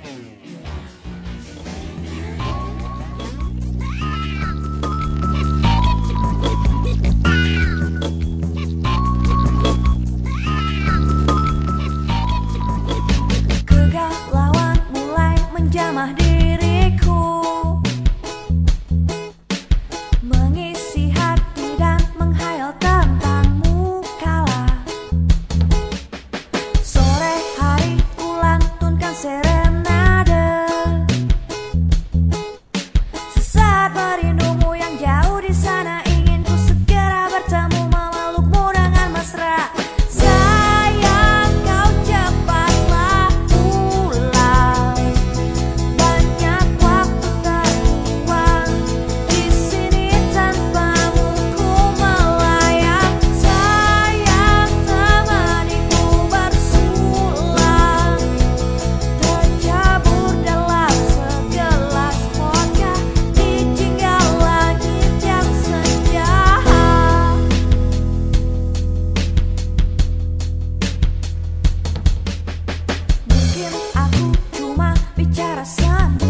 Kegalauan mulai menjamah diri. роса